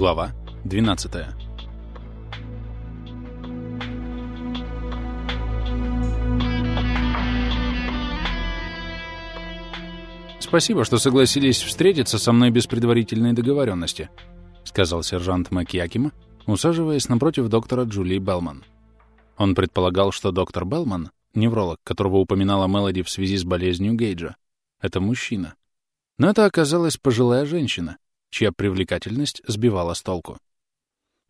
Глава 12 «Спасибо, что согласились встретиться со мной без предварительной договоренности», сказал сержант Макьякима, усаживаясь напротив доктора Джулии Белман. Он предполагал, что доктор Белман, невролог, которого упоминала Мелоди в связи с болезнью Гейджа, это мужчина. Но это оказалась пожилая женщина, чья привлекательность сбивала с толку.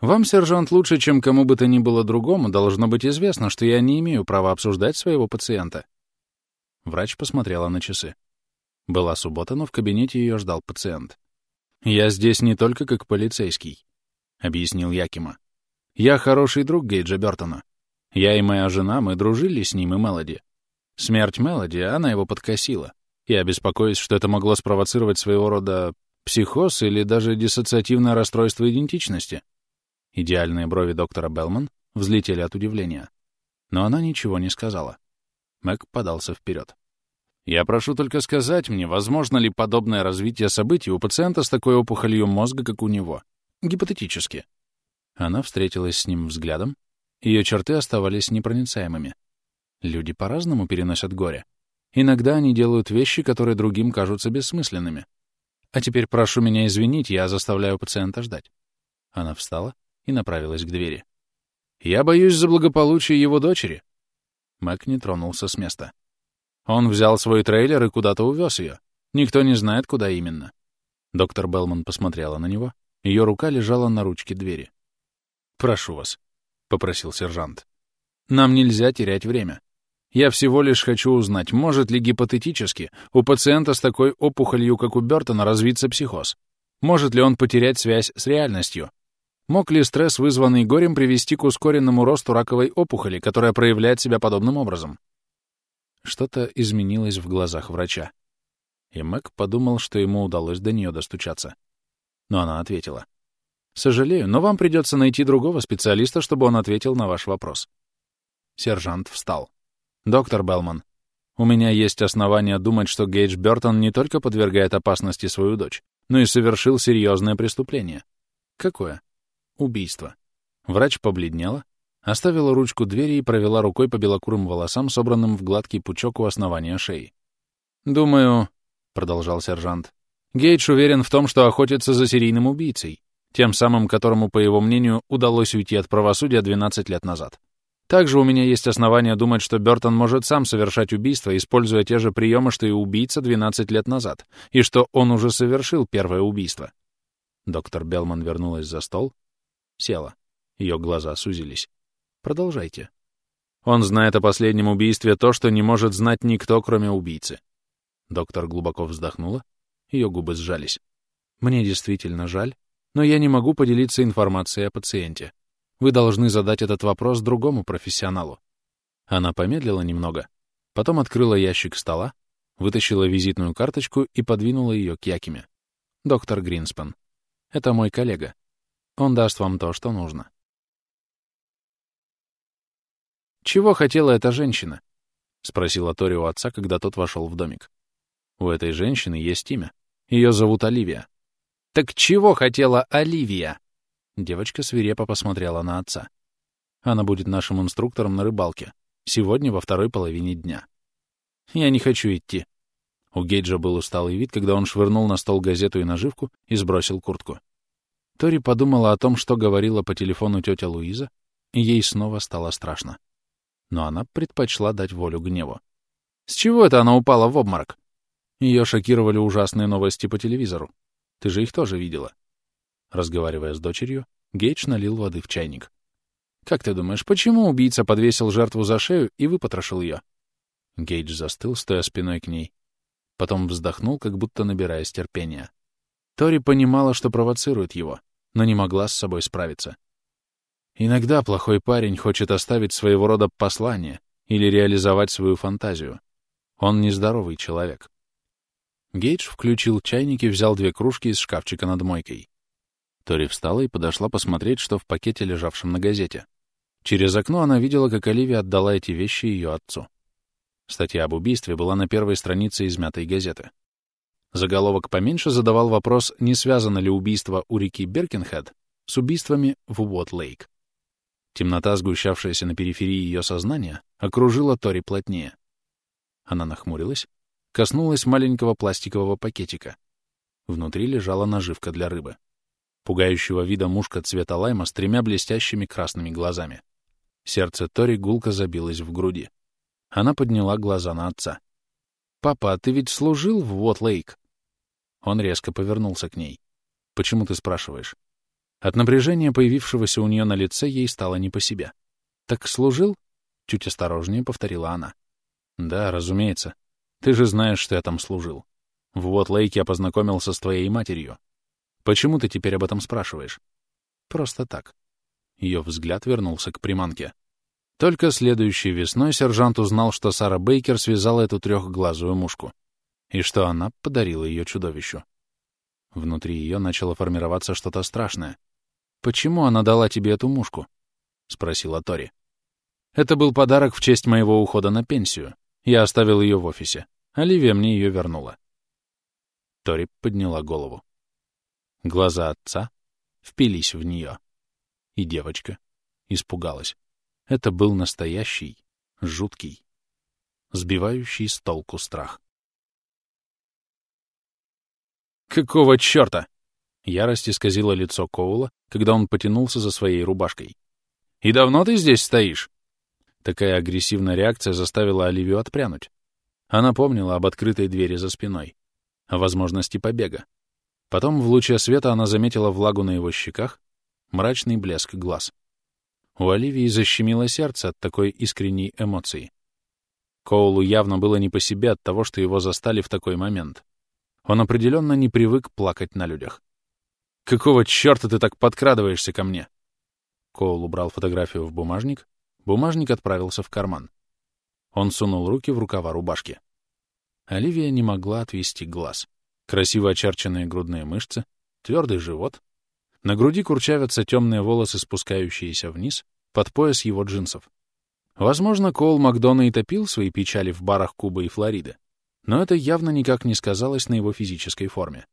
«Вам, сержант, лучше, чем кому бы то ни было другому, должно быть известно, что я не имею права обсуждать своего пациента». Врач посмотрела на часы. Была суббота, но в кабинете ее ждал пациент. «Я здесь не только как полицейский», — объяснил Якима. «Я хороший друг Гейджа Бертона. Я и моя жена, мы дружили с ним и Мелоди. Смерть Мелоди, она его подкосила. Я беспокоюсь, что это могло спровоцировать своего рода психоз или даже диссоциативное расстройство идентичности. Идеальные брови доктора Белман взлетели от удивления. Но она ничего не сказала. Мэг подался вперед. «Я прошу только сказать мне, возможно ли подобное развитие событий у пациента с такой опухолью мозга, как у него? Гипотетически». Она встретилась с ним взглядом. Ее черты оставались непроницаемыми. Люди по-разному переносят горе. Иногда они делают вещи, которые другим кажутся бессмысленными. А теперь прошу меня извинить, я заставляю пациента ждать. Она встала и направилась к двери. Я боюсь за благополучие его дочери. Мэг не тронулся с места. Он взял свой трейлер и куда-то увез ее. Никто не знает, куда именно. Доктор Белман посмотрела на него. Ее рука лежала на ручке двери. «Прошу вас», — попросил сержант. «Нам нельзя терять время. Я всего лишь хочу узнать, может ли гипотетически у пациента с такой опухолью, как у Бертона, развиться психоз? Может ли он потерять связь с реальностью? Мог ли стресс, вызванный горем, привести к ускоренному росту раковой опухоли, которая проявляет себя подобным образом? Что-то изменилось в глазах врача. И Мэг подумал, что ему удалось до нее достучаться. Но она ответила. «Сожалею, но вам придется найти другого специалиста, чтобы он ответил на ваш вопрос». Сержант встал. «Доктор Белман, у меня есть основания думать, что Гейдж Бёртон не только подвергает опасности свою дочь, но и совершил серьезное преступление. Какое? Убийство. Врач побледнела, оставила ручку двери и провела рукой по белокурым волосам, собранным в гладкий пучок у основания шеи. «Думаю», — продолжал сержант, — «Гейдж уверен в том, что охотится за серийным убийцей, тем самым, которому, по его мнению, удалось уйти от правосудия 12 лет назад. Также у меня есть основания думать, что Бёртон может сам совершать убийство, используя те же приемы, что и убийца 12 лет назад, и что он уже совершил первое убийство. Доктор Белман вернулась за стол, села. Ее глаза сузились. Продолжайте. Он знает о последнем убийстве то, что не может знать никто, кроме убийцы. Доктор глубоко вздохнула, ее губы сжались. Мне действительно жаль, но я не могу поделиться информацией о пациенте. Вы должны задать этот вопрос другому профессионалу. Она помедлила немного, потом открыла ящик стола, вытащила визитную карточку и подвинула ее к Якиме. «Доктор Гринспен, это мой коллега. Он даст вам то, что нужно». «Чего хотела эта женщина?» — спросила Тори у отца, когда тот вошел в домик. «У этой женщины есть имя. Ее зовут Оливия». «Так чего хотела Оливия?» Девочка свирепо посмотрела на отца. Она будет нашим инструктором на рыбалке. Сегодня во второй половине дня. Я не хочу идти. У Гейджа был усталый вид, когда он швырнул на стол газету и наживку и сбросил куртку. Тори подумала о том, что говорила по телефону тетя Луиза, и ей снова стало страшно. Но она предпочла дать волю гневу. С чего это она упала в обморок? Ее шокировали ужасные новости по телевизору. Ты же их тоже видела. Разговаривая с дочерью, Гейдж налил воды в чайник. «Как ты думаешь, почему убийца подвесил жертву за шею и выпотрошил ее?» Гейдж застыл, стоя спиной к ней. Потом вздохнул, как будто набираясь терпения. Тори понимала, что провоцирует его, но не могла с собой справиться. Иногда плохой парень хочет оставить своего рода послание или реализовать свою фантазию. Он нездоровый человек. Гейдж включил чайник и взял две кружки из шкафчика над мойкой. Тори встала и подошла посмотреть, что в пакете, лежавшем на газете. Через окно она видела, как Оливия отдала эти вещи ее отцу. Статья об убийстве была на первой странице измятой газеты. Заголовок поменьше задавал вопрос, не связано ли убийство у реки Беркинхед с убийствами в Уот-Лейк. Темнота, сгущавшаяся на периферии ее сознания, окружила Тори плотнее. Она нахмурилась, коснулась маленького пластикового пакетика. Внутри лежала наживка для рыбы. Пугающего вида мушка цвета лайма с тремя блестящими красными глазами. Сердце Тори гулко забилось в груди. Она подняла глаза на отца. «Папа, а ты ведь служил в Уот-Лейк?» Он резко повернулся к ней. «Почему ты спрашиваешь?» От напряжения, появившегося у нее на лице, ей стало не по себе. «Так служил?» — чуть осторожнее повторила она. «Да, разумеется. Ты же знаешь, что я там служил. В Уот-Лейке я познакомился с твоей матерью. Почему ты теперь об этом спрашиваешь?» «Просто так». Ее взгляд вернулся к приманке. Только следующей весной сержант узнал, что Сара Бейкер связала эту трехглазую мушку, и что она подарила ее чудовищу. Внутри ее начало формироваться что-то страшное. «Почему она дала тебе эту мушку?» — спросила Тори. «Это был подарок в честь моего ухода на пенсию. Я оставил ее в офисе. Оливия мне ее вернула». Тори подняла голову. Глаза отца впились в нее. И девочка испугалась. Это был настоящий, жуткий, сбивающий с толку страх. «Какого чёрта?» Ярость исказила лицо Коула, когда он потянулся за своей рубашкой. «И давно ты здесь стоишь?» Такая агрессивная реакция заставила Оливию отпрянуть. Она помнила об открытой двери за спиной, о возможности побега. Потом в луче света она заметила влагу на его щеках, мрачный блеск глаз. У Оливии защемило сердце от такой искренней эмоции. Коулу явно было не по себе от того, что его застали в такой момент. Он определенно не привык плакать на людях. «Какого черта ты так подкрадываешься ко мне?» Коул убрал фотографию в бумажник, бумажник отправился в карман. Он сунул руки в рукава рубашки. Оливия не могла отвести глаз. Красиво очерченные грудные мышцы, твердый живот, на груди курчавятся темные волосы, спускающиеся вниз, под пояс его джинсов. Возможно, Коул Макдона и топил свои печали в барах Кубы и Флориды, но это явно никак не сказалось на его физической форме.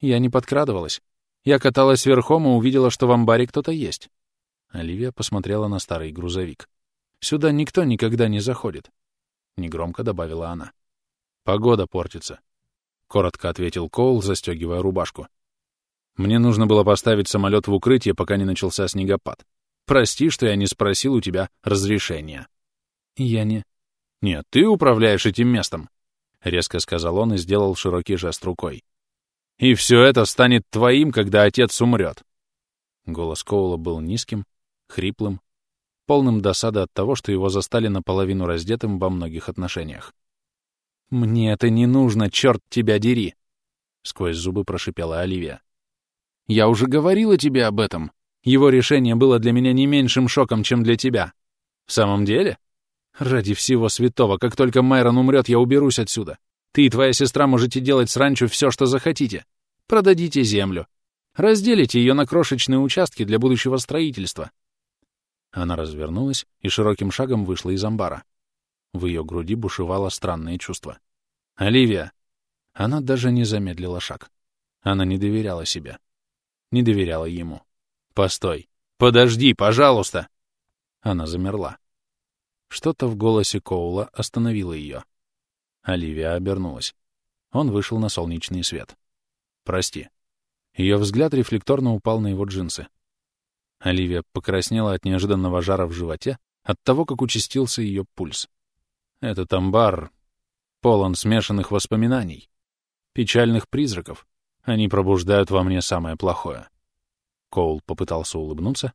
Я не подкрадывалась. Я каталась верхом и увидела, что в амбаре кто-то есть. Оливия посмотрела на старый грузовик. «Сюда никто никогда не заходит», — негромко добавила она. «Погода портится», — коротко ответил Коул, застегивая рубашку. Мне нужно было поставить самолет в укрытие, пока не начался снегопад. Прости, что я не спросил у тебя разрешения. Я не... Нет, ты управляешь этим местом, — резко сказал он и сделал широкий жест рукой. И все это станет твоим, когда отец умрет. Голос Коула был низким, хриплым, полным досады от того, что его застали наполовину раздетым во многих отношениях. «Мне это не нужно, черт тебя дери!» — сквозь зубы прошипела Оливия. Я уже говорила тебе об этом. Его решение было для меня не меньшим шоком, чем для тебя. В самом деле? Ради всего святого, как только Майрон умрет, я уберусь отсюда. Ты и твоя сестра можете делать с ранчо все, что захотите. Продадите землю. Разделите ее на крошечные участки для будущего строительства. Она развернулась и широким шагом вышла из амбара. В ее груди бушевало странное чувство. «Оливия!» Она даже не замедлила шаг. Она не доверяла себе не доверяла ему. «Постой! Подожди, пожалуйста!» Она замерла. Что-то в голосе Коула остановило ее. Оливия обернулась. Он вышел на солнечный свет. «Прости». Ее взгляд рефлекторно упал на его джинсы. Оливия покраснела от неожиданного жара в животе, от того, как участился ее пульс. Этот амбар полон смешанных воспоминаний, печальных призраков, они пробуждают во мне самое плохое. Коул попытался улыбнуться,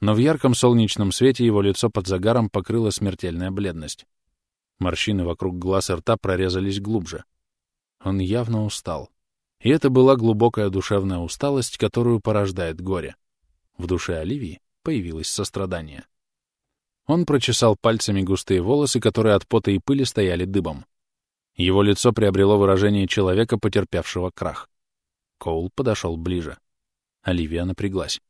но в ярком солнечном свете его лицо под загаром покрыла смертельная бледность. Морщины вокруг глаз и рта прорезались глубже. Он явно устал. И это была глубокая душевная усталость, которую порождает горе. В душе Оливии появилось сострадание. Он прочесал пальцами густые волосы, которые от пота и пыли стояли дыбом. Его лицо приобрело выражение человека, потерпевшего крах. Коул подошел ближе. Оливия напряглась.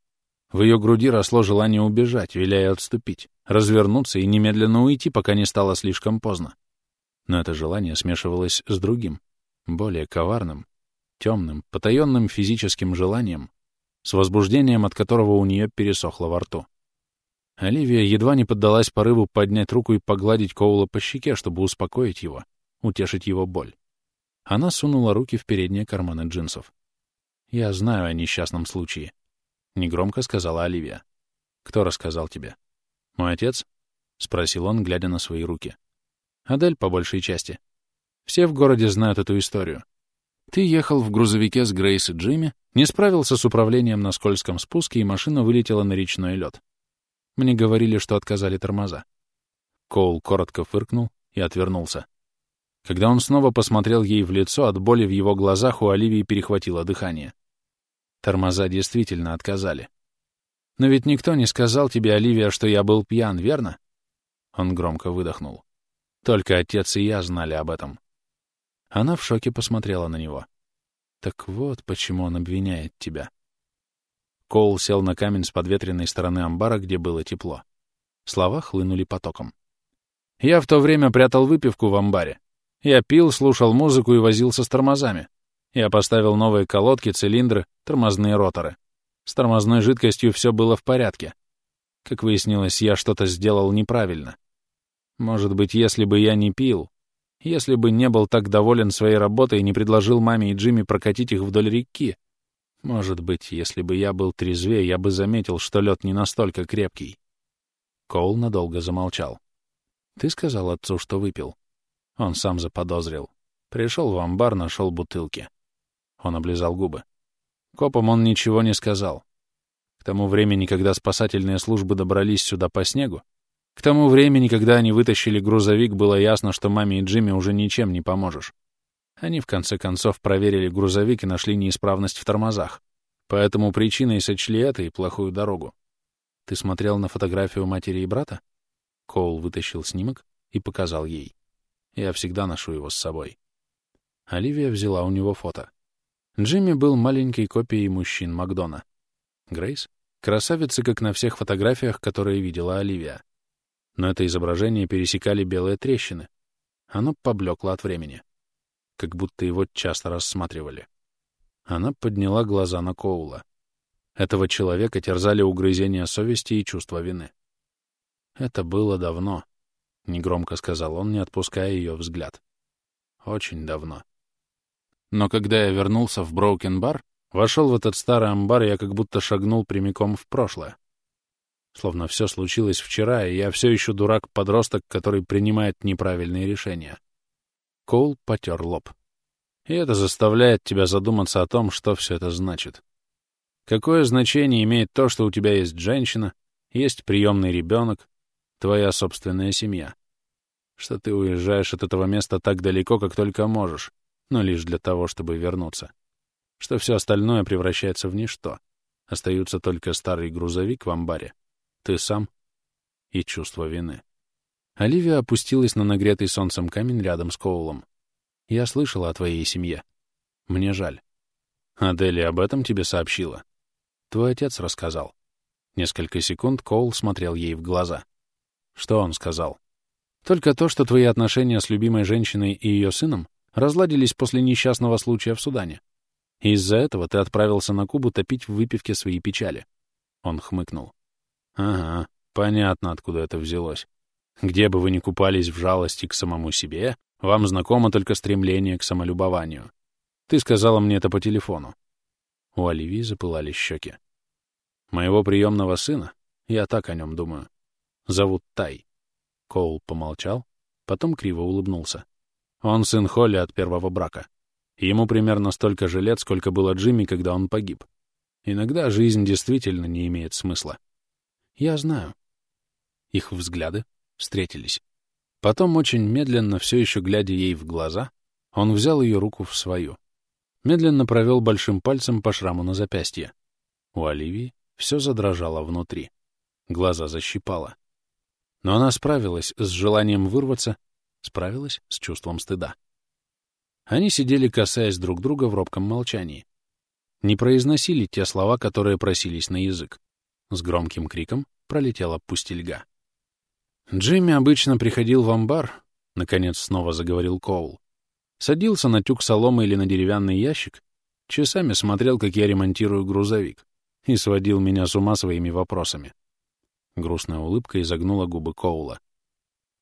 В ее груди росло желание убежать, виляя отступить, развернуться и немедленно уйти, пока не стало слишком поздно. Но это желание смешивалось с другим, более коварным, темным, потаенным физическим желанием, с возбуждением, от которого у нее пересохло во рту. Оливия едва не поддалась порыву поднять руку и погладить Коула по щеке, чтобы успокоить его, утешить его боль. Она сунула руки в передние карманы джинсов. «Я знаю о несчастном случае», — негромко сказала Оливия. «Кто рассказал тебе?» «Мой отец?» — спросил он, глядя на свои руки. «Адель, по большей части. Все в городе знают эту историю. Ты ехал в грузовике с Грейс и Джимми, не справился с управлением на скользком спуске, и машина вылетела на речной лед. Мне говорили, что отказали тормоза. Коул коротко фыркнул и отвернулся. Когда он снова посмотрел ей в лицо, от боли в его глазах у Оливии перехватило дыхание. Тормоза действительно отказали. «Но ведь никто не сказал тебе, Оливия, что я был пьян, верно?» Он громко выдохнул. «Только отец и я знали об этом». Она в шоке посмотрела на него. «Так вот, почему он обвиняет тебя». Коул сел на камень с подветренной стороны амбара, где было тепло. Слова хлынули потоком. «Я в то время прятал выпивку в амбаре. Я пил, слушал музыку и возился с тормозами. Я поставил новые колодки, цилиндры, тормозные роторы. С тормозной жидкостью все было в порядке. Как выяснилось, я что-то сделал неправильно. Может быть, если бы я не пил, если бы не был так доволен своей работой и не предложил маме и Джимми прокатить их вдоль реки, может быть, если бы я был трезвее, я бы заметил, что лед не настолько крепкий. Коул надолго замолчал. Ты сказал отцу, что выпил. Он сам заподозрил. Пришел в амбар, нашел бутылки. Он облизал губы. Копам он ничего не сказал. К тому времени, когда спасательные службы добрались сюда по снегу, к тому времени, когда они вытащили грузовик, было ясно, что маме и Джимми уже ничем не поможешь. Они, в конце концов, проверили грузовик и нашли неисправность в тормозах. Поэтому причиной сочли это и плохую дорогу. Ты смотрел на фотографию матери и брата? Коул вытащил снимок и показал ей. Я всегда ношу его с собой. Оливия взяла у него фото. Джимми был маленькой копией мужчин Макдона. Грейс — красавица, как на всех фотографиях, которые видела Оливия. Но это изображение пересекали белые трещины. Оно поблекло от времени как будто его часто рассматривали. Она подняла глаза на Коула. Этого человека терзали угрызения совести и чувство вины. «Это было давно», — негромко сказал он, не отпуская ее взгляд. «Очень давно. Но когда я вернулся в Броукен-бар, вошел в этот старый амбар, я как будто шагнул прямиком в прошлое. Словно все случилось вчера, и я все еще дурак-подросток, который принимает неправильные решения. Коул потер лоб. И это заставляет тебя задуматься о том, что все это значит. Какое значение имеет то, что у тебя есть женщина, есть приемный ребенок, твоя собственная семья? Что ты уезжаешь от этого места так далеко, как только можешь, но лишь для того, чтобы вернуться. Что все остальное превращается в ничто. Остаются только старый грузовик в амбаре, ты сам и чувство вины. Оливия опустилась на нагретый солнцем камень рядом с Коулом. «Я слышала о твоей семье. Мне жаль». «Адели об этом тебе сообщила?» «Твой отец рассказал». Несколько секунд Коул смотрел ей в глаза. «Что он сказал?» «Только то, что твои отношения с любимой женщиной и ее сыном разладились после несчастного случая в Судане. Из-за этого ты отправился на Кубу топить в выпивке свои печали». Он хмыкнул. «Ага, понятно, откуда это взялось. Где бы вы ни купались в жалости к самому себе, вам знакомо только стремление к самолюбованию. Ты сказала мне это по телефону. У Оливии запылали щеки. Моего приемного сына, я так о нем думаю, зовут Тай. Коул помолчал, потом криво улыбнулся. Он сын Холли от первого брака. Ему примерно столько же лет, сколько было Джимми, когда он погиб. Иногда жизнь действительно не имеет смысла. Я знаю. Их взгляды встретились. Потом, очень медленно, все еще глядя ей в глаза, он взял ее руку в свою. Медленно провел большим пальцем по шраму на запястье. У Оливии все задрожало внутри. Глаза защипало. Но она справилась с желанием вырваться, справилась с чувством стыда. Они сидели, касаясь друг друга в робком молчании. Не произносили те слова, которые просились на язык. С громким криком пролетела пустельга. Джимми обычно приходил в амбар, — наконец снова заговорил Коул. Садился на тюк соломы или на деревянный ящик, часами смотрел, как я ремонтирую грузовик. и сводил меня с ума своими вопросами. Грустная улыбка изогнула губы Коула.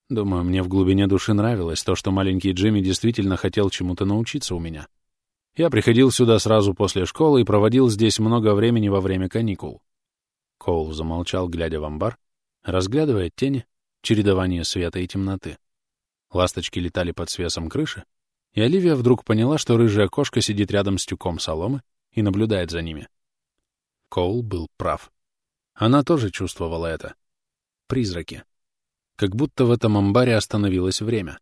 Думаю, мне в глубине души нравилось то, что маленький Джимми действительно хотел чему-то научиться у меня. Я приходил сюда сразу после школы и проводил здесь много времени во время каникул. Коул замолчал, глядя в амбар, разглядывая тени, чередование света и темноты. Ласточки летали под свесом крыши, и Оливия вдруг поняла, что рыжая кошка сидит рядом с тюком соломы и наблюдает за ними. Коул был прав. Она тоже чувствовала это. Призраки. Как будто в этом амбаре остановилось время.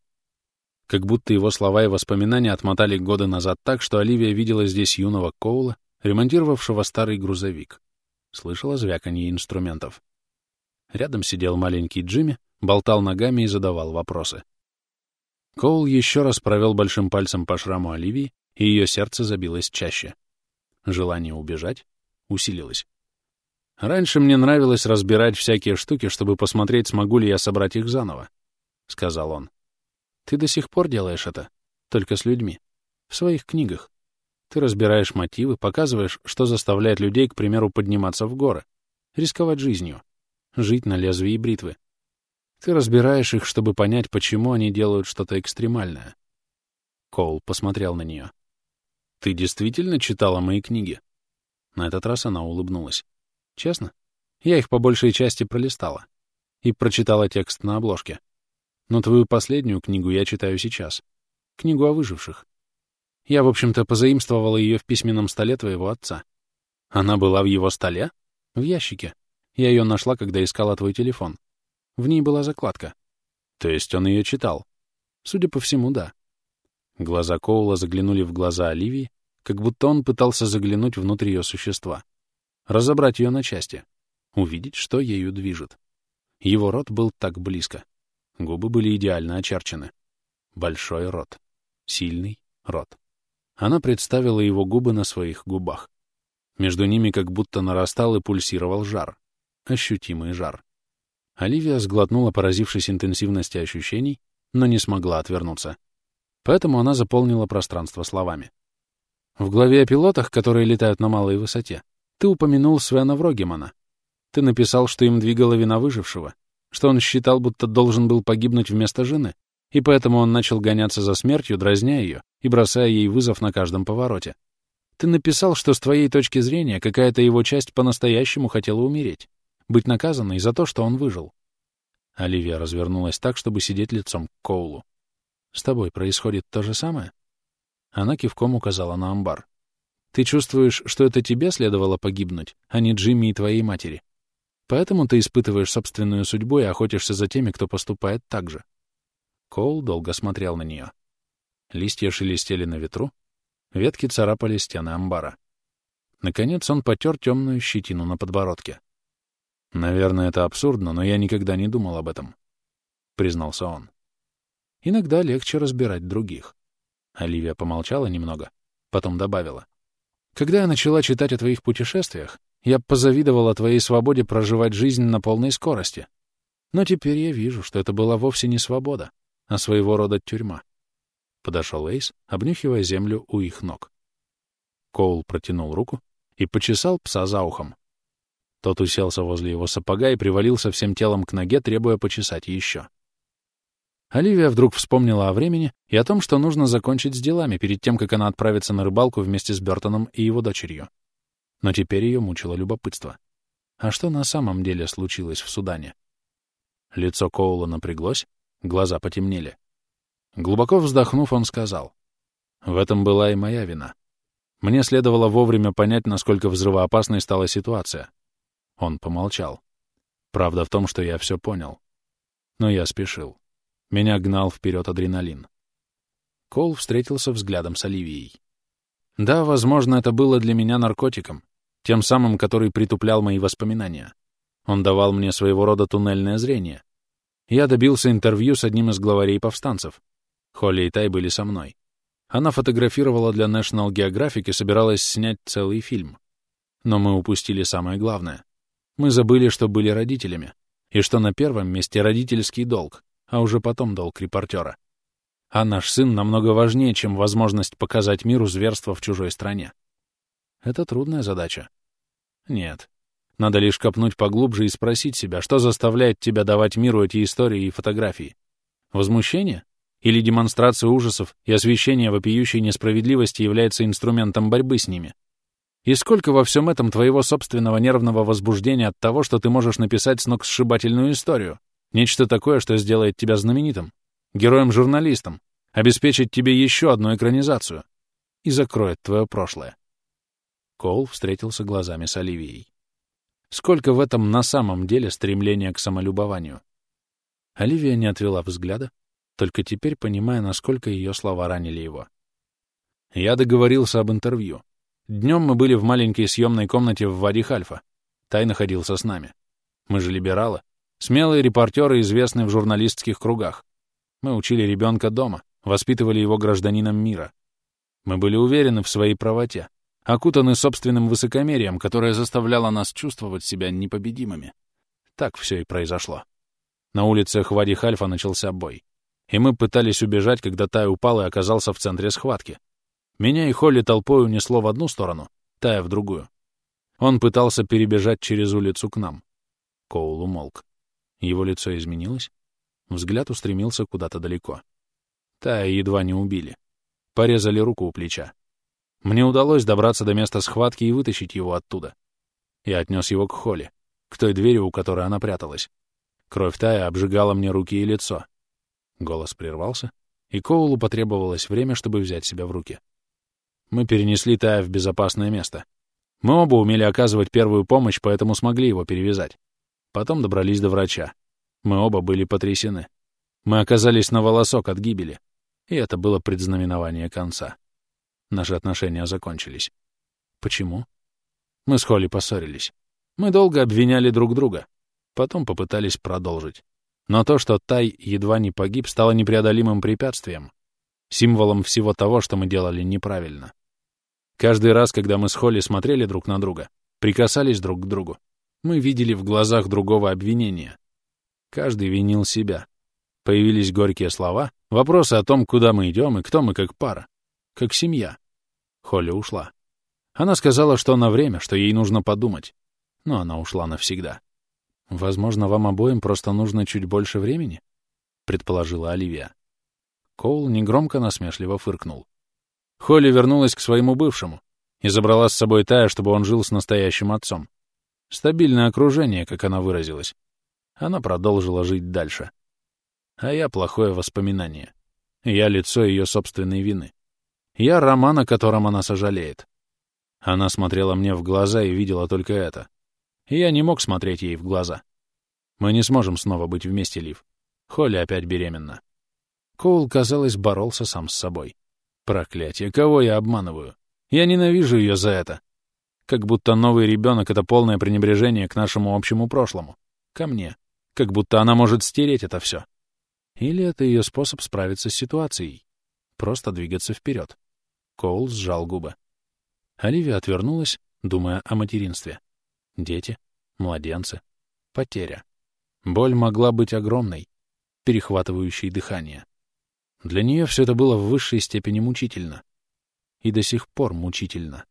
Как будто его слова и воспоминания отмотали годы назад так, что Оливия видела здесь юного Коула, ремонтировавшего старый грузовик. Слышала звяканье инструментов. Рядом сидел маленький Джимми, болтал ногами и задавал вопросы. Коул еще раз провел большим пальцем по шраму Оливии, и ее сердце забилось чаще. Желание убежать усилилось. Раньше мне нравилось разбирать всякие штуки, чтобы посмотреть, смогу ли я собрать их заново, — сказал он. Ты до сих пор делаешь это, только с людьми, в своих книгах. Ты разбираешь мотивы, показываешь, что заставляет людей, к примеру, подниматься в горы, рисковать жизнью, жить на лезвии бритвы. Ты разбираешь их, чтобы понять, почему они делают что-то экстремальное. Коул посмотрел на нее. «Ты действительно читала мои книги?» На этот раз она улыбнулась. «Честно? Я их по большей части пролистала. И прочитала текст на обложке. Но твою последнюю книгу я читаю сейчас. Книгу о выживших. Я, в общем-то, позаимствовала ее в письменном столе твоего отца. Она была в его столе? В ящике. Я ее нашла, когда искала твой телефон. В ней была закладка. То есть он ее читал? Судя по всему, да. Глаза Коула заглянули в глаза Оливии, как будто он пытался заглянуть внутрь ее существа. Разобрать ее на части. Увидеть, что ею движет. Его рот был так близко. Губы были идеально очерчены. Большой рот. Сильный рот. Она представила его губы на своих губах. Между ними как будто нарастал и пульсировал жар. Ощутимый жар. Оливия сглотнула, поразившись интенсивности ощущений, но не смогла отвернуться. Поэтому она заполнила пространство словами. В главе о пилотах, которые летают на малой высоте, ты упомянул Свена Врогемана. Ты написал, что им двигала вина выжившего, что он считал, будто должен был погибнуть вместо жены, и поэтому он начал гоняться за смертью, дразня ее и бросая ей вызов на каждом повороте. Ты написал, что с твоей точки зрения какая-то его часть по-настоящему хотела умереть, быть наказанной за то, что он выжил. Оливия развернулась так, чтобы сидеть лицом к Коулу. «С тобой происходит то же самое?» Она кивком указала на амбар. «Ты чувствуешь, что это тебе следовало погибнуть, а не Джимми и твоей матери? Поэтому ты испытываешь собственную судьбу и охотишься за теми, кто поступает так же?» Коул долго смотрел на нее. Листья шелестели на ветру, ветки царапали стены амбара. Наконец он потер темную щетину на подбородке. «Наверное, это абсурдно, но я никогда не думал об этом», — признался он. «Иногда легче разбирать других». Оливия помолчала немного, потом добавила. «Когда я начала читать о твоих путешествиях, я позавидовала твоей свободе проживать жизнь на полной скорости. Но теперь я вижу, что это была вовсе не свобода, а своего рода тюрьма». Подошел Эйс, обнюхивая землю у их ног. Коул протянул руку и почесал пса за ухом. Тот уселся возле его сапога и привалился всем телом к ноге, требуя почесать еще. Оливия вдруг вспомнила о времени и о том, что нужно закончить с делами перед тем, как она отправится на рыбалку вместе с Бертоном и его дочерью. Но теперь ее мучило любопытство. А что на самом деле случилось в Судане? Лицо Коула напряглось, глаза потемнели. Глубоко вздохнув, он сказал, «В этом была и моя вина. Мне следовало вовремя понять, насколько взрывоопасной стала ситуация. Он помолчал. Правда в том, что я все понял. Но я спешил. Меня гнал вперед адреналин. Кол встретился взглядом с Оливией. Да, возможно, это было для меня наркотиком, тем самым, который притуплял мои воспоминания. Он давал мне своего рода туннельное зрение. Я добился интервью с одним из главарей повстанцев. Холли и Тай были со мной. Она фотографировала для National Geographic и собиралась снять целый фильм. Но мы упустили самое главное. Мы забыли, что были родителями, и что на первом месте родительский долг, а уже потом долг репортера. А наш сын намного важнее, чем возможность показать миру зверство в чужой стране. Это трудная задача. Нет. Надо лишь копнуть поглубже и спросить себя, что заставляет тебя давать миру эти истории и фотографии. Возмущение? Или демонстрация ужасов и освещение вопиющей несправедливости является инструментом борьбы с ними? И сколько во всем этом твоего собственного нервного возбуждения от того, что ты можешь написать сногсшибательную историю? Нечто такое, что сделает тебя знаменитым, героем-журналистом, обеспечит тебе еще одну экранизацию и закроет твое прошлое. Коул встретился глазами с Оливией. Сколько в этом на самом деле стремления к самолюбованию? Оливия не отвела взгляда, только теперь понимая, насколько ее слова ранили его. Я договорился об интервью. Днем мы были в маленькой съемной комнате в Вади Хальфа. Тай находился с нами. Мы же либералы, смелые репортеры, известные в журналистских кругах. Мы учили ребенка дома, воспитывали его гражданином мира. Мы были уверены в своей правоте, окутаны собственным высокомерием, которое заставляло нас чувствовать себя непобедимыми. Так все и произошло. На улицах Вади-Хальфа начался бой. И мы пытались убежать, когда Тай упал и оказался в центре схватки. Меня и Холли толпой унесло в одну сторону, Тая в другую. Он пытался перебежать через улицу к нам. Коул умолк. Его лицо изменилось. Взгляд устремился куда-то далеко. Тая едва не убили. Порезали руку у плеча. Мне удалось добраться до места схватки и вытащить его оттуда. Я отнес его к Холли, к той двери, у которой она пряталась. Кровь Тая обжигала мне руки и лицо. Голос прервался, и Коулу потребовалось время, чтобы взять себя в руки. Мы перенесли Тая в безопасное место. Мы оба умели оказывать первую помощь, поэтому смогли его перевязать. Потом добрались до врача. Мы оба были потрясены. Мы оказались на волосок от гибели, и это было предзнаменование конца. Наши отношения закончились. Почему? Мы с Холли поссорились. Мы долго обвиняли друг друга. Потом попытались продолжить. Но то, что Тай едва не погиб, стало непреодолимым препятствием, символом всего того, что мы делали неправильно. Каждый раз, когда мы с Холли смотрели друг на друга, прикасались друг к другу, мы видели в глазах другого обвинения. Каждый винил себя. Появились горькие слова, вопросы о том, куда мы идем и кто мы как пара, как семья. Холли ушла. Она сказала, что на время, что ей нужно подумать. Но она ушла навсегда. «Возможно, вам обоим просто нужно чуть больше времени?» — предположила Оливия. Коул негромко насмешливо фыркнул. Холли вернулась к своему бывшему и забрала с собой Тая, чтобы он жил с настоящим отцом. Стабильное окружение, как она выразилась. Она продолжила жить дальше. А я плохое воспоминание. Я лицо ее собственной вины. Я роман, о котором она сожалеет. Она смотрела мне в глаза и видела только это. И я не мог смотреть ей в глаза. Мы не сможем снова быть вместе, Лив. Холли опять беременна. Коул, казалось, боролся сам с собой. Проклятие, кого я обманываю? Я ненавижу ее за это. Как будто новый ребенок — это полное пренебрежение к нашему общему прошлому. Ко мне. Как будто она может стереть это все. Или это ее способ справиться с ситуацией. Просто двигаться вперед. Коул сжал губы. Оливия отвернулась, думая о материнстве. Дети, младенцы, потеря. Боль могла быть огромной, перехватывающей дыхание. Для нее все это было в высшей степени мучительно. И до сих пор мучительно.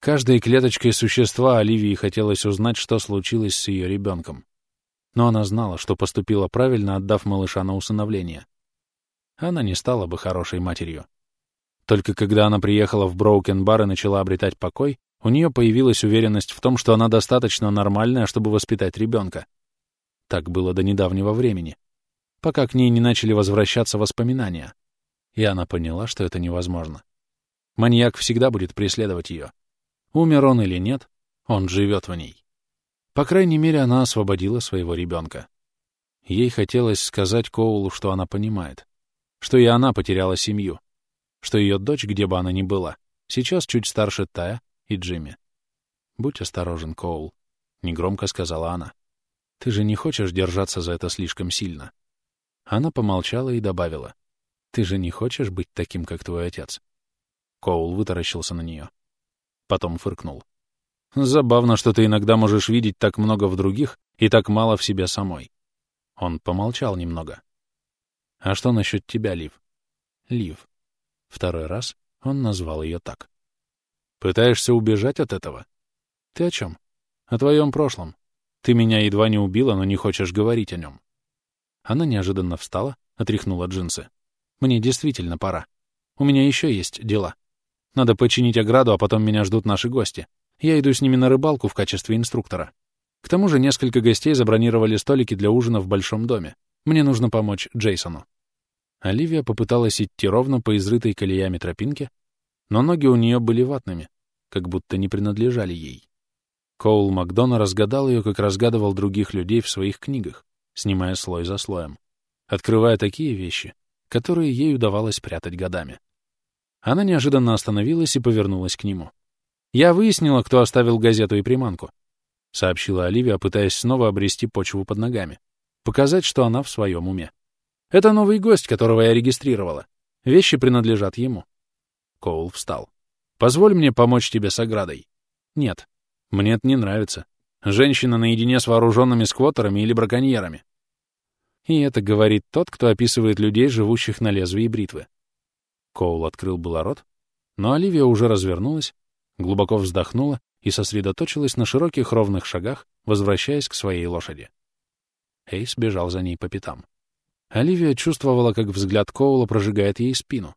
Каждой клеточкой существа Оливии хотелось узнать, что случилось с ее ребенком. Но она знала, что поступила правильно, отдав малыша на усыновление. Она не стала бы хорошей матерью. Только когда она приехала в Броукен-бар и начала обретать покой, у нее появилась уверенность в том, что она достаточно нормальная, чтобы воспитать ребенка. Так было до недавнего времени, пока к ней не начали возвращаться воспоминания. И она поняла, что это невозможно. Маньяк всегда будет преследовать ее. Умер он или нет, он живет в ней. По крайней мере, она освободила своего ребенка. Ей хотелось сказать Коулу, что она понимает, что и она потеряла семью, что ее дочь, где бы она ни была, сейчас чуть старше Тая и Джимми. «Будь осторожен, Коул», — негромко сказала она. «Ты же не хочешь держаться за это слишком сильно?» Она помолчала и добавила. «Ты же не хочешь быть таким, как твой отец?» Коул вытаращился на нее. Потом фыркнул. «Забавно, что ты иногда можешь видеть так много в других и так мало в себе самой». Он помолчал немного. «А что насчет тебя, Лив?» «Лив. Второй раз он назвал ее так. «Пытаешься убежать от этого?» Ты о чем? О твоем прошлом. Ты меня едва не убила, но не хочешь говорить о нем. Она неожиданно встала, отряхнула джинсы. Мне действительно пора. У меня еще есть дела. Надо починить ограду, а потом меня ждут наши гости. Я иду с ними на рыбалку в качестве инструктора. К тому же несколько гостей забронировали столики для ужина в большом доме. Мне нужно помочь Джейсону. Оливия попыталась идти ровно по изрытой колеями тропинке, но ноги у нее были ватными, как будто не принадлежали ей. Коул Макдона разгадал ее, как разгадывал других людей в своих книгах, снимая слой за слоем, открывая такие вещи, которые ей удавалось прятать годами. Она неожиданно остановилась и повернулась к нему. «Я выяснила, кто оставил газету и приманку», — сообщила Оливия, пытаясь снова обрести почву под ногами, показать, что она в своем уме. «Это новый гость, которого я регистрировала. Вещи принадлежат ему». Коул встал. «Позволь мне помочь тебе с оградой». «Нет, мне это не нравится. Женщина наедине с вооруженными сквоттерами или браконьерами. И это говорит тот, кто описывает людей, живущих на лезвии бритвы. Коул открыл было рот, но Оливия уже развернулась, глубоко вздохнула и сосредоточилась на широких ровных шагах, возвращаясь к своей лошади. Эйс бежал за ней по пятам. Оливия чувствовала, как взгляд Коула прожигает ей спину.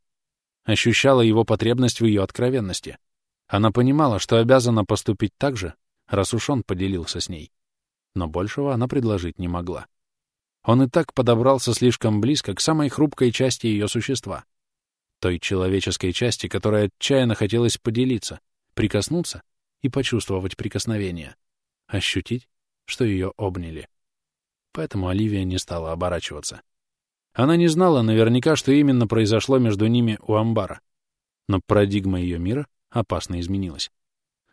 Ощущала его потребность в ее откровенности. Она понимала, что обязана поступить так же, раз уж он поделился с ней. Но большего она предложить не могла. Он и так подобрался слишком близко к самой хрупкой части ее существа. Той человеческой части, которой отчаянно хотелось поделиться, прикоснуться и почувствовать прикосновение. Ощутить, что ее обняли. Поэтому Оливия не стала оборачиваться. Она не знала наверняка, что именно произошло между ними у амбара. Но парадигма ее мира опасно изменилась.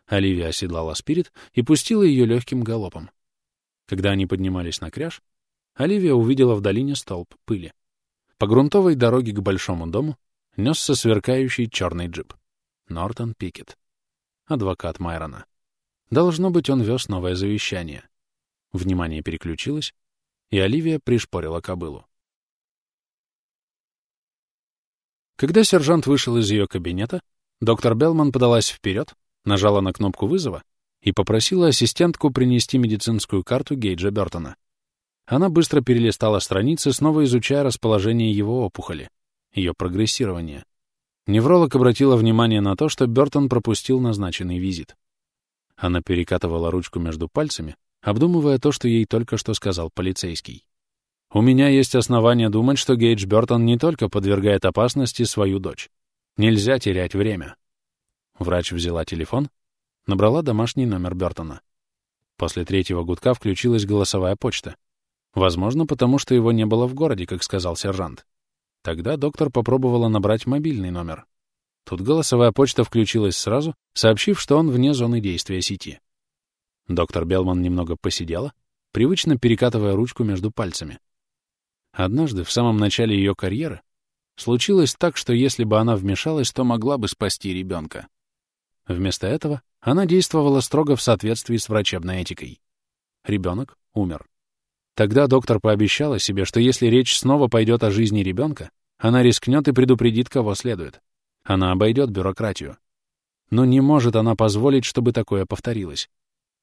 Оливия оседлала спирит и пустила ее легким галопом. Когда они поднимались на кряж, Оливия увидела в долине столб пыли. По грунтовой дороге к большому дому несся сверкающий черный джип. Нортон Пикет. Адвокат Майрона. Должно быть, он вез новое завещание. Внимание переключилось, и Оливия пришпорила кобылу. Когда сержант вышел из ее кабинета, доктор Белман подалась вперед, нажала на кнопку вызова и попросила ассистентку принести медицинскую карту Гейджа Бертона. Она быстро перелистала страницы, снова изучая расположение его опухоли, ее прогрессирование. Невролог обратила внимание на то, что Бертон пропустил назначенный визит. Она перекатывала ручку между пальцами, обдумывая то, что ей только что сказал полицейский. «У меня есть основания думать, что Гейдж Бертон не только подвергает опасности свою дочь. Нельзя терять время». Врач взяла телефон, набрала домашний номер Бертона. После третьего гудка включилась голосовая почта. Возможно, потому что его не было в городе, как сказал сержант. Тогда доктор попробовала набрать мобильный номер. Тут голосовая почта включилась сразу, сообщив, что он вне зоны действия сети. Доктор Белман немного посидела, привычно перекатывая ручку между пальцами. Однажды, в самом начале ее карьеры, случилось так, что если бы она вмешалась, то могла бы спасти ребенка. Вместо этого она действовала строго в соответствии с врачебной этикой. Ребенок умер. Тогда доктор пообещала себе, что если речь снова пойдет о жизни ребенка, она рискнет и предупредит, кого следует. Она обойдет бюрократию. Но не может она позволить, чтобы такое повторилось.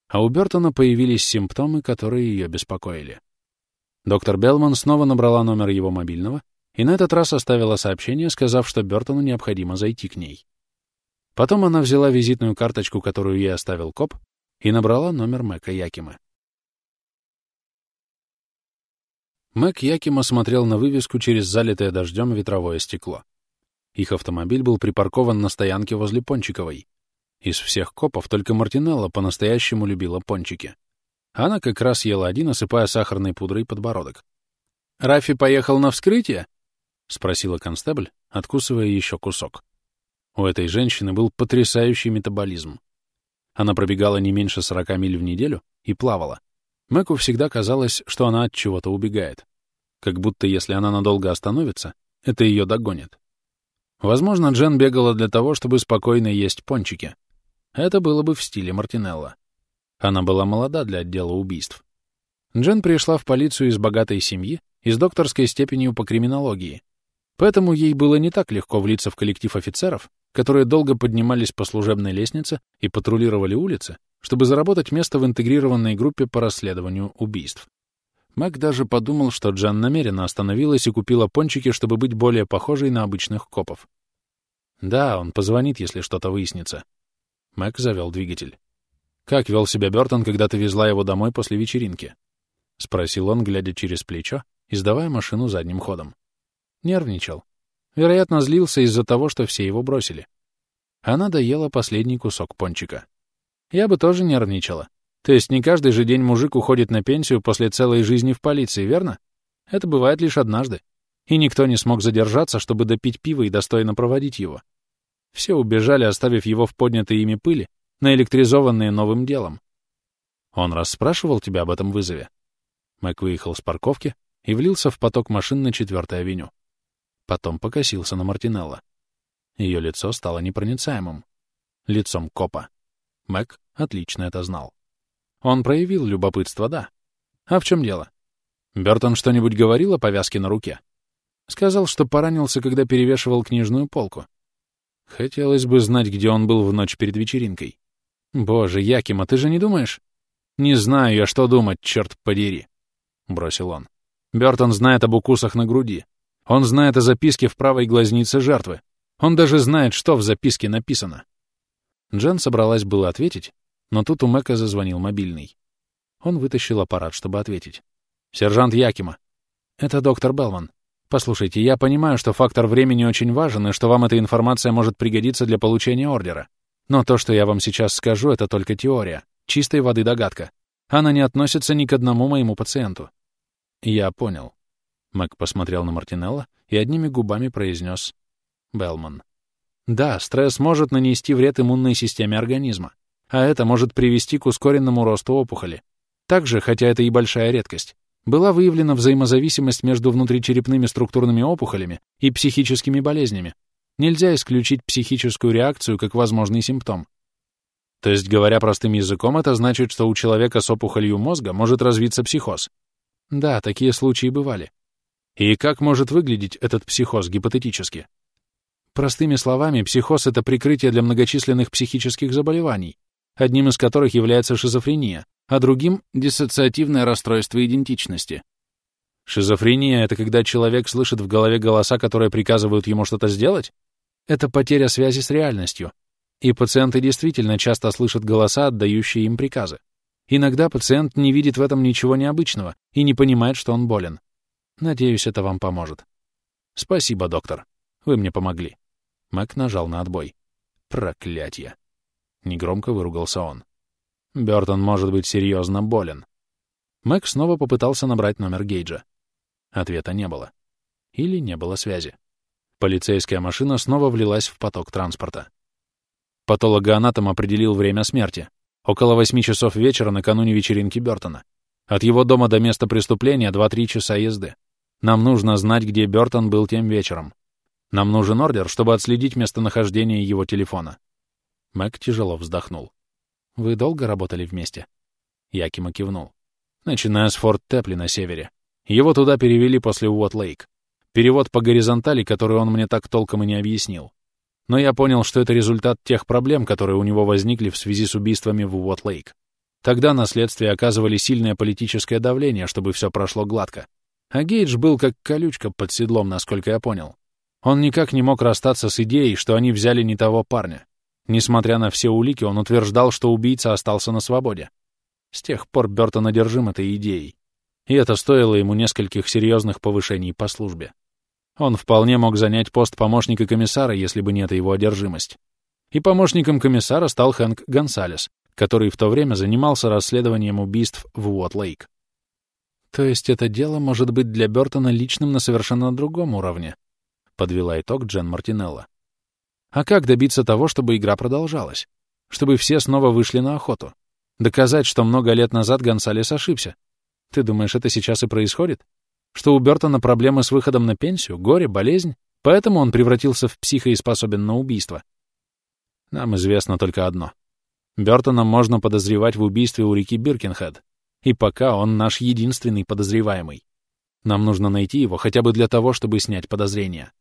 А у Бертона появились симптомы, которые ее беспокоили. Доктор Белман снова набрала номер его мобильного и на этот раз оставила сообщение, сказав, что Бертону необходимо зайти к ней. Потом она взяла визитную карточку, которую ей оставил коп, и набрала номер Мэка Якима. Мэк Якима смотрел на вывеску через залитое дождем ветровое стекло. Их автомобиль был припаркован на стоянке возле Пончиковой. Из всех копов только Мартинелла по-настоящему любила пончики. Она как раз ела один, осыпая сахарной пудрой подбородок. «Рафи поехал на вскрытие?» — спросила констебль, откусывая еще кусок. У этой женщины был потрясающий метаболизм. Она пробегала не меньше 40 миль в неделю и плавала. Мэку всегда казалось, что она от чего-то убегает. Как будто если она надолго остановится, это ее догонит. Возможно, Джен бегала для того, чтобы спокойно есть пончики. Это было бы в стиле Мартинелла. Она была молода для отдела убийств. Джен пришла в полицию из богатой семьи и с докторской степенью по криминологии. Поэтому ей было не так легко влиться в коллектив офицеров, которые долго поднимались по служебной лестнице и патрулировали улицы, чтобы заработать место в интегрированной группе по расследованию убийств. Мэг даже подумал, что Джан намеренно остановилась и купила пончики, чтобы быть более похожей на обычных копов. Да, он позвонит, если что-то выяснится. Мэг завел двигатель. «Как вел себя Бёртон, когда ты везла его домой после вечеринки?» — спросил он, глядя через плечо и сдавая машину задним ходом. Нервничал. Вероятно, злился из-за того, что все его бросили. Она доела последний кусок пончика. Я бы тоже нервничала. То есть не каждый же день мужик уходит на пенсию после целой жизни в полиции, верно? Это бывает лишь однажды. И никто не смог задержаться, чтобы допить пиво и достойно проводить его. Все убежали, оставив его в поднятой ими пыли, наэлектризованные новым делом. Он расспрашивал тебя об этом вызове? Мэг выехал с парковки и влился в поток машин на 4-й авеню. Потом покосился на Мартинелло. Ее лицо стало непроницаемым. Лицом копа. Мэг отлично это знал. Он проявил любопытство, да. А в чем дело? Бертон что-нибудь говорил о повязке на руке? Сказал, что поранился, когда перевешивал книжную полку. Хотелось бы знать, где он был в ночь перед вечеринкой. Боже, Якима, ты же не думаешь? Не знаю я, что думать, черт подери, — бросил он. Бертон знает об укусах на груди. Он знает о записке в правой глазнице жертвы. Он даже знает, что в записке написано. Джен собралась было ответить, но тут у Мэка зазвонил мобильный. Он вытащил аппарат, чтобы ответить. «Сержант Якима. Это доктор Белман. Послушайте, я понимаю, что фактор времени очень важен, и что вам эта информация может пригодиться для получения ордера. Но то, что я вам сейчас скажу, это только теория, чистой воды догадка. Она не относится ни к одному моему пациенту. Я понял. Мэг посмотрел на Мартинелла и одними губами произнес «Белман». Да, стресс может нанести вред иммунной системе организма, а это может привести к ускоренному росту опухоли. Также, хотя это и большая редкость, была выявлена взаимозависимость между внутричерепными структурными опухолями и психическими болезнями. Нельзя исключить психическую реакцию как возможный симптом. То есть, говоря простым языком, это значит, что у человека с опухолью мозга может развиться психоз. Да, такие случаи бывали. И как может выглядеть этот психоз гипотетически? Простыми словами, психоз — это прикрытие для многочисленных психических заболеваний, одним из которых является шизофрения, а другим — диссоциативное расстройство идентичности. Шизофрения — это когда человек слышит в голове голоса, которые приказывают ему что-то сделать? Это потеря связи с реальностью. И пациенты действительно часто слышат голоса, отдающие им приказы. Иногда пациент не видит в этом ничего необычного и не понимает, что он болен. Надеюсь, это вам поможет. Спасибо, доктор. Вы мне помогли. Мэг нажал на отбой. Проклятье. Негромко выругался он. Бёртон может быть серьезно болен. Мэг снова попытался набрать номер Гейджа. Ответа не было. Или не было связи. Полицейская машина снова влилась в поток транспорта. Патологоанатом определил время смерти. Около восьми часов вечера накануне вечеринки Бёртона. От его дома до места преступления 2-3 часа езды. Нам нужно знать, где Бёртон был тем вечером. Нам нужен ордер, чтобы отследить местонахождение его телефона. Мэг тяжело вздохнул. Вы долго работали вместе? Якима кивнул. Начиная с Форт Тепли на севере. Его туда перевели после Уот-Лейк. Перевод по горизонтали, который он мне так толком и не объяснил. Но я понял, что это результат тех проблем, которые у него возникли в связи с убийствами в Уот-Лейк. Тогда на следствие оказывали сильное политическое давление, чтобы все прошло гладко. А Гейдж был как колючка под седлом, насколько я понял. Он никак не мог расстаться с идеей, что они взяли не того парня. Несмотря на все улики, он утверждал, что убийца остался на свободе. С тех пор Бёртон одержим этой идеей. И это стоило ему нескольких серьезных повышений по службе. Он вполне мог занять пост помощника комиссара, если бы не эта его одержимость. И помощником комиссара стал Хэнк Гонсалес, который в то время занимался расследованием убийств в Уот-Лейк. То есть это дело может быть для Бёртона личным на совершенно другом уровне, подвела итог Джен Мартинелла. А как добиться того, чтобы игра продолжалась? Чтобы все снова вышли на охоту? Доказать, что много лет назад Гонсалес ошибся? Ты думаешь, это сейчас и происходит? Что у Бёртона проблемы с выходом на пенсию, горе, болезнь? Поэтому он превратился в психа и способен на убийство? Нам известно только одно — Бёртона можно подозревать в убийстве у реки Биркенхед, и пока он наш единственный подозреваемый. Нам нужно найти его хотя бы для того, чтобы снять подозрения.